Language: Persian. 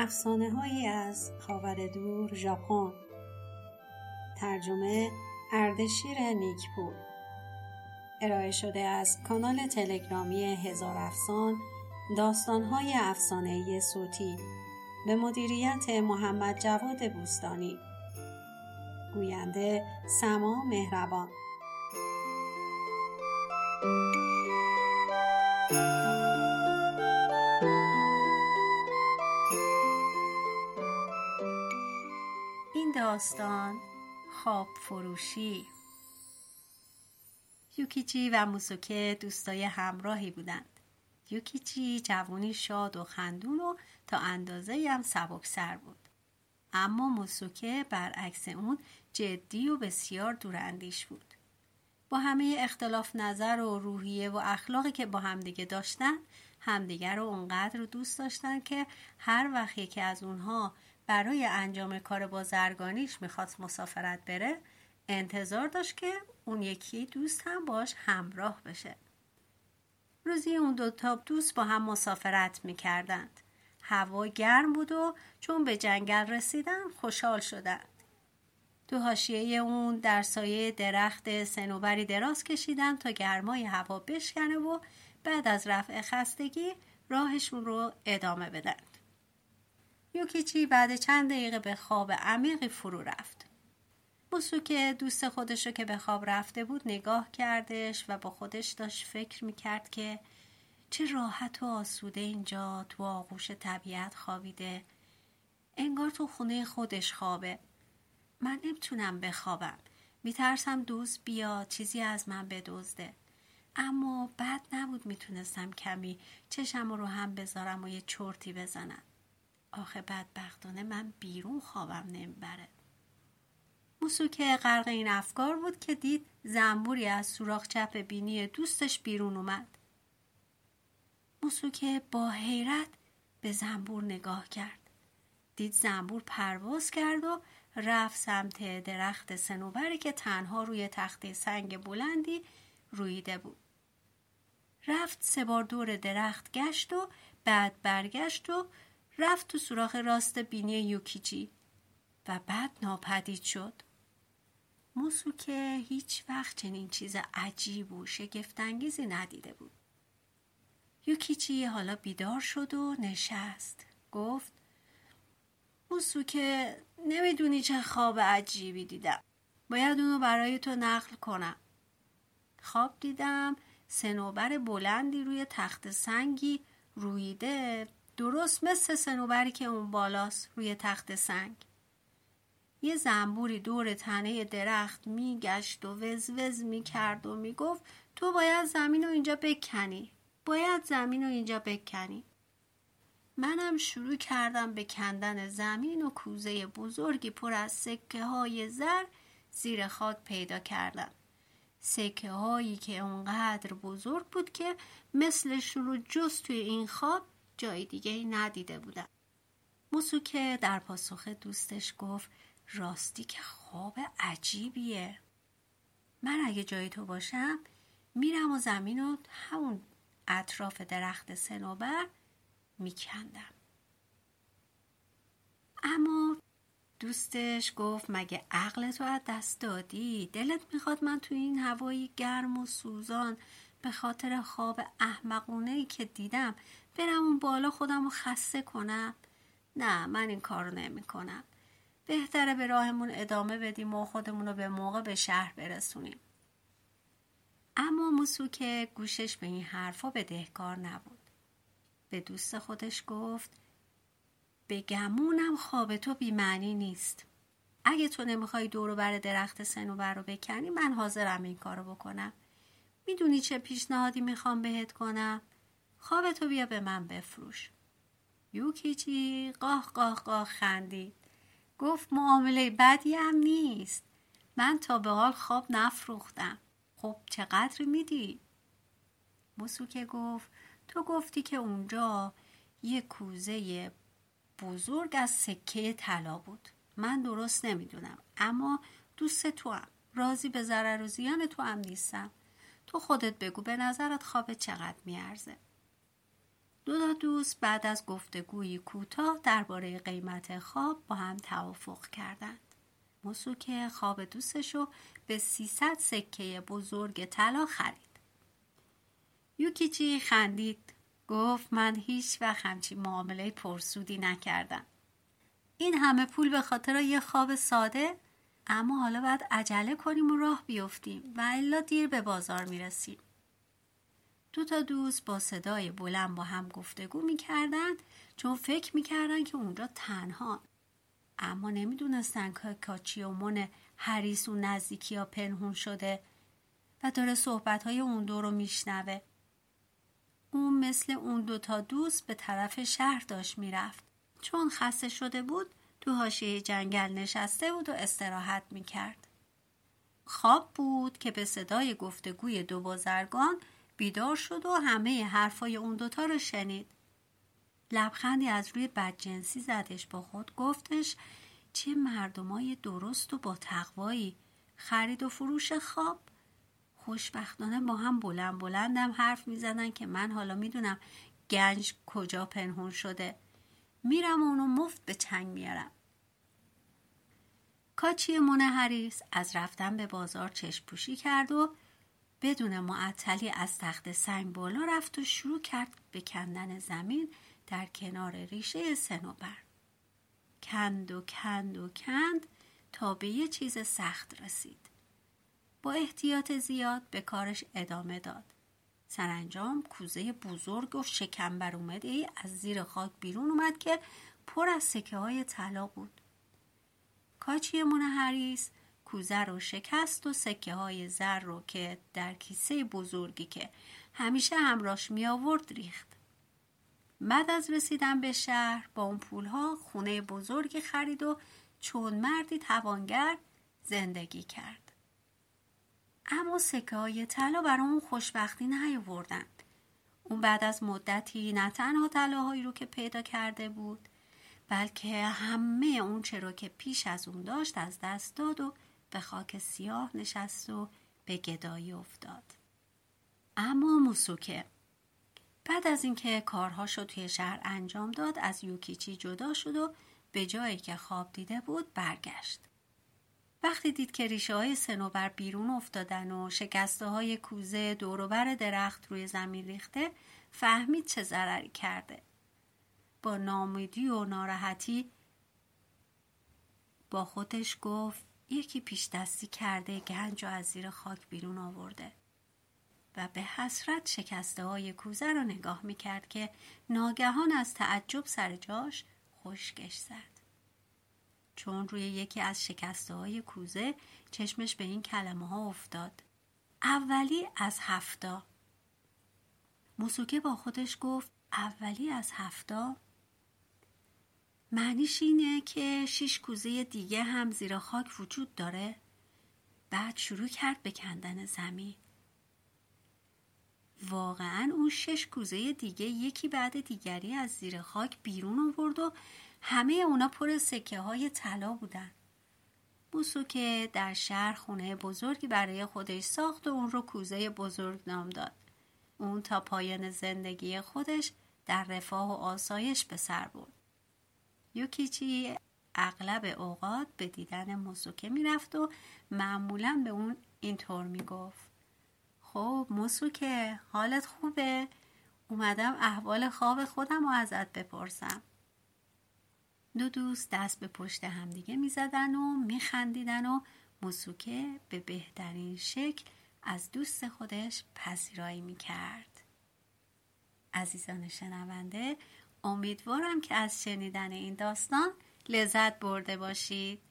افسانه هایی از خاور دور ژاپن. ترجمه اردشیر نیکپور. ارائه شده از کانال تلگرامی هزار افسان داستانهای افسانه صوتی. به مدیریت محمد جواد بوستانی. گوینده سما مهربان. داستان خواب فروشی. یوکیچی و موسوکه دوستای همراهی بودند. یوکیچی جوانی شاد و خندون و تا اندازه هم سبک سر بود. اما موسوکه برعکس اون جدی و بسیار دوراندیش بود. با همه اختلاف نظر و روحیه و اخلاقی که با همدیگه داشتن همدیگه رو اونقدر دوست داشتن که هر وقت یکی از اونها برای انجام کار بازرگانیش می‌خواست مسافرت بره انتظار داشت که اون یکی دوست هم باش همراه بشه. روزی اون دوتا دوست با هم مسافرت می‌کردند. هوا گرم بود و چون به جنگل رسیدن خوشحال شدند. تو حاشیه اون در سایه درخت سنوبری دراز کشیدن تا گرمای هوا بشکنه و بعد از رفع خستگی راهشون رو ادامه بدن. یوکیچی بعد چند دقیقه به خواب عمیقی فرو رفت. بوسوکه دوست خودش رو که به خواب رفته بود نگاه کردش و با خودش داشت فکر می‌کرد که چه راحت و آسوده اینجا تو آغوش طبیعت خوابیده. انگار تو خونه خودش خوابه. من نمی‌تونم بخوابم. میترسم دوست بیاد چیزی از من بدزده. اما بد نبود می‌تونستم کمی چشم رو هم بذارم و یه چرتی بزنم. آخه بدبختانه من بیرون خوابم نمی‌بره. موسوکه غرق این افکار بود که دید زنبوری از سوراخ چپ بینی دوستش بیرون اومد. موسوکه با حیرت به زنبور نگاه کرد. دید زنبور پرواز کرد و رفت سمت درخت سنوبری که تنها روی تخت سنگ بلندی رویده بود. رفت سه بار دور درخت گشت و بعد برگشت و رفت تو سوراخ راست بینی یوکیچی و بعد ناپدید شد. موسوکه هیچ وقت چنین چیز عجیب و شگفتانگیزی ندیده بود. یوکیچی حالا بیدار شد و نشست. گفت موسوکه نمی‌دونی چه خواب عجیبی دیدم. باید اونو برای تو نقل کنم. خواب دیدم سنوبر بلندی روی تخت سنگی رویده درست مثل سنوبری که اون بالاست روی تخت سنگ. یه زنبوری دور تنه درخت میگشت و وزوز می‌کرد و می‌گفت تو باید زمین رو اینجا بکنی. باید زمین رو اینجا بکنی. منم شروع کردم به کندن زمین و کوزه بزرگی پر از سکه های زر زیر خاک پیدا کردم. سکه هایی که اونقدر بزرگ بود که مثلشون رو جز توی این خواب جای دیگه ای ندیده بودم. موسوکه در پاسخ دوستش گفت راستی که خواب عجیبیه. من اگه جای تو باشم میرم و زمین رو همون اطراف درخت سنوبر میکندم. اما دوستش گفت مگه عقل تو از دست دادی؟ دلت می‌خواد من تو این هوایی گرم و سوزان به خاطر خواب احمقونه ای که دیدم برم اون بالا خودم رو خسته کنم؟ نه من این کار رو نمی کنم بهتره به راهمون ادامه بدیم و خودمون رو به موقع به شهر برسونیم. اما موسوکه گوشش به این حرفا بدهکار نبود. به دوست خودش گفت به گمونم خواب تو بیمعنی نیست. اگه تو نمی‌خوای دورو بر درخت سنوبر رو بکنی من حاضرم این کارو بکنم. می‌دونی چه پیشنهادی می‌خوام بهت کنم؟ خوابتو بیا به من بفروش. یوکیچی قاه قاه قاه خندید. گفت معامله بدی هم نیست. من تا به حال خواب نفروختم. خب چقدر میدی؟ موسوکه گفت تو گفتی که اونجا یه کوزه بزرگ از سکه طلا بود. من درست نمی‌دونم اما دوست تو هم راضی به ضرر و زیان تو هم نیستم. تو خودت بگو به نظرت خواب چقدر میارزه؟ دو دوست بعد از گفتگویی کوتاه درباره قیمت خواب با هم توافق کردند. موسوکه خواب دوستش رو به 300 سکه بزرگ طلا خرید. یوکیچی خندید. گفت من هیچ وقت همچین معامله پرسودی نکردم. این همه پول به خاطر یه خواب ساده اما حالا باید عجله کنیم و راه بیفتیم و الا دیر به بازار می‌رسیم. دو تا دوست با صدای بلند با هم گفتگو می‌کردند چون فکر می‌کردند که اونجا تنها اما نمی‌دونستن که کاچیومون هریس اون نزدیکی ها پنهون شده و داره صحبت های اون دو رو میشنوه. اون مثل اون دوتا دوست به طرف شهر داشت می‌رفت. چون خسته شده بود تو حاشیه جنگل نشسته بود و استراحت می‌کرد. خواب بود که به صدای گفتگوی دو بازرگان بیدار شد و همه حرفای اون دوتا رو شنید. لبخندی از روی بدجنسی زدش با خود گفتش چه مردمای درست و با تقوایی. خرید و فروش خواب. خوشبختانه با هم بلند بلندم حرف می‌زدن که من حالا می‌دونم گنج کجا پنهون شده. میرم اونو مفت به چنگ میارم کاچی منحریس از رفتن به بازار چشم پوشی کرد و بدون معطلی از تخت سنگ بالا رفت و شروع کرد به کندن زمین در کنار ریشه سنوبر کند و کند و کند تا به یه چیز سخت رسید. با احتیاط زیاد به کارش ادامه داد. سرانجام کوزه بزرگ و شکمبر اومده ای از زیر خاک بیرون اومد که پر از سکه های طلا بود. کاچی منحریس کوزه رو شکست و سکه های زر رو که در کیسه بزرگی که همیشه همراش می آورد ریخت. بعد از رسیدن به شهر با اون پولها خونه بزرگی خرید و چون مردی توانگر زندگی کرد. اما سکه های طلا برای اون خوشبختی نیاوردند. اون بعد از مدتی نه تنها طلاهایی رو که پیدا کرده بود بلکه همه اون چرا که پیش از اون داشت از دست داد و به خاک سیاه نشست و به گدایی افتاد. اما موسوکه بعد از اینکه کارهاشو توی شهر انجام داد از یوکیچی جدا شد و به جایی که خواب دیده بود برگشت. وقتی دید که ریشه های سنوبر بیرون افتادن و شکسته های کوزه دوروبر درخت روی زمین ریخته فهمید چه ضرری کرده. با نامیدی و ناراحتی با خودش گفت یکی پیش دستی کرده گنج و از زیر خاک بیرون آورده و به حسرت شکسته های کوزه را نگاه می‌کرد که ناگهان از تعجب سر جاش خشکش زد. چون روی یکی از شکسته های کوزه چشمش به این کلمه ها افتاد. اولی از هفتا. موسوکه با خودش گفت اولی از هفتا معنیش اینه که شیش کوزه دیگه هم زیر خاک وجود داره. بعد شروع کرد به کندن زمین. واقعا اون شش کوزه دیگه یکی بعد دیگری از زیر خاک بیرون آورد و همه اونا پر سکه های طلا بودن. بوسو که در شهر خونه بزرگی برای خودش ساخت و اون رو کوزه بزرگ نام داد. اون تا پایان زندگی خودش در رفاه و آسایش به سر برد. یوکیچی اغلب اوقات به دیدن موسوکه می‌رفت و معمولا به اون اینطور می‌گفت. خب موسوکه حالت خوبه؟ اومدم احوال خواب خودم رو ازت بپرسم. دو دوست دست به پشت همدیگه می‌زدن و میخندیدن و موسوکه به بهترین شکل از دوست خودش پذیرایی می‌کرد. عزیزان شنونده امیدوارم که از شنیدن این داستان لذت برده باشید.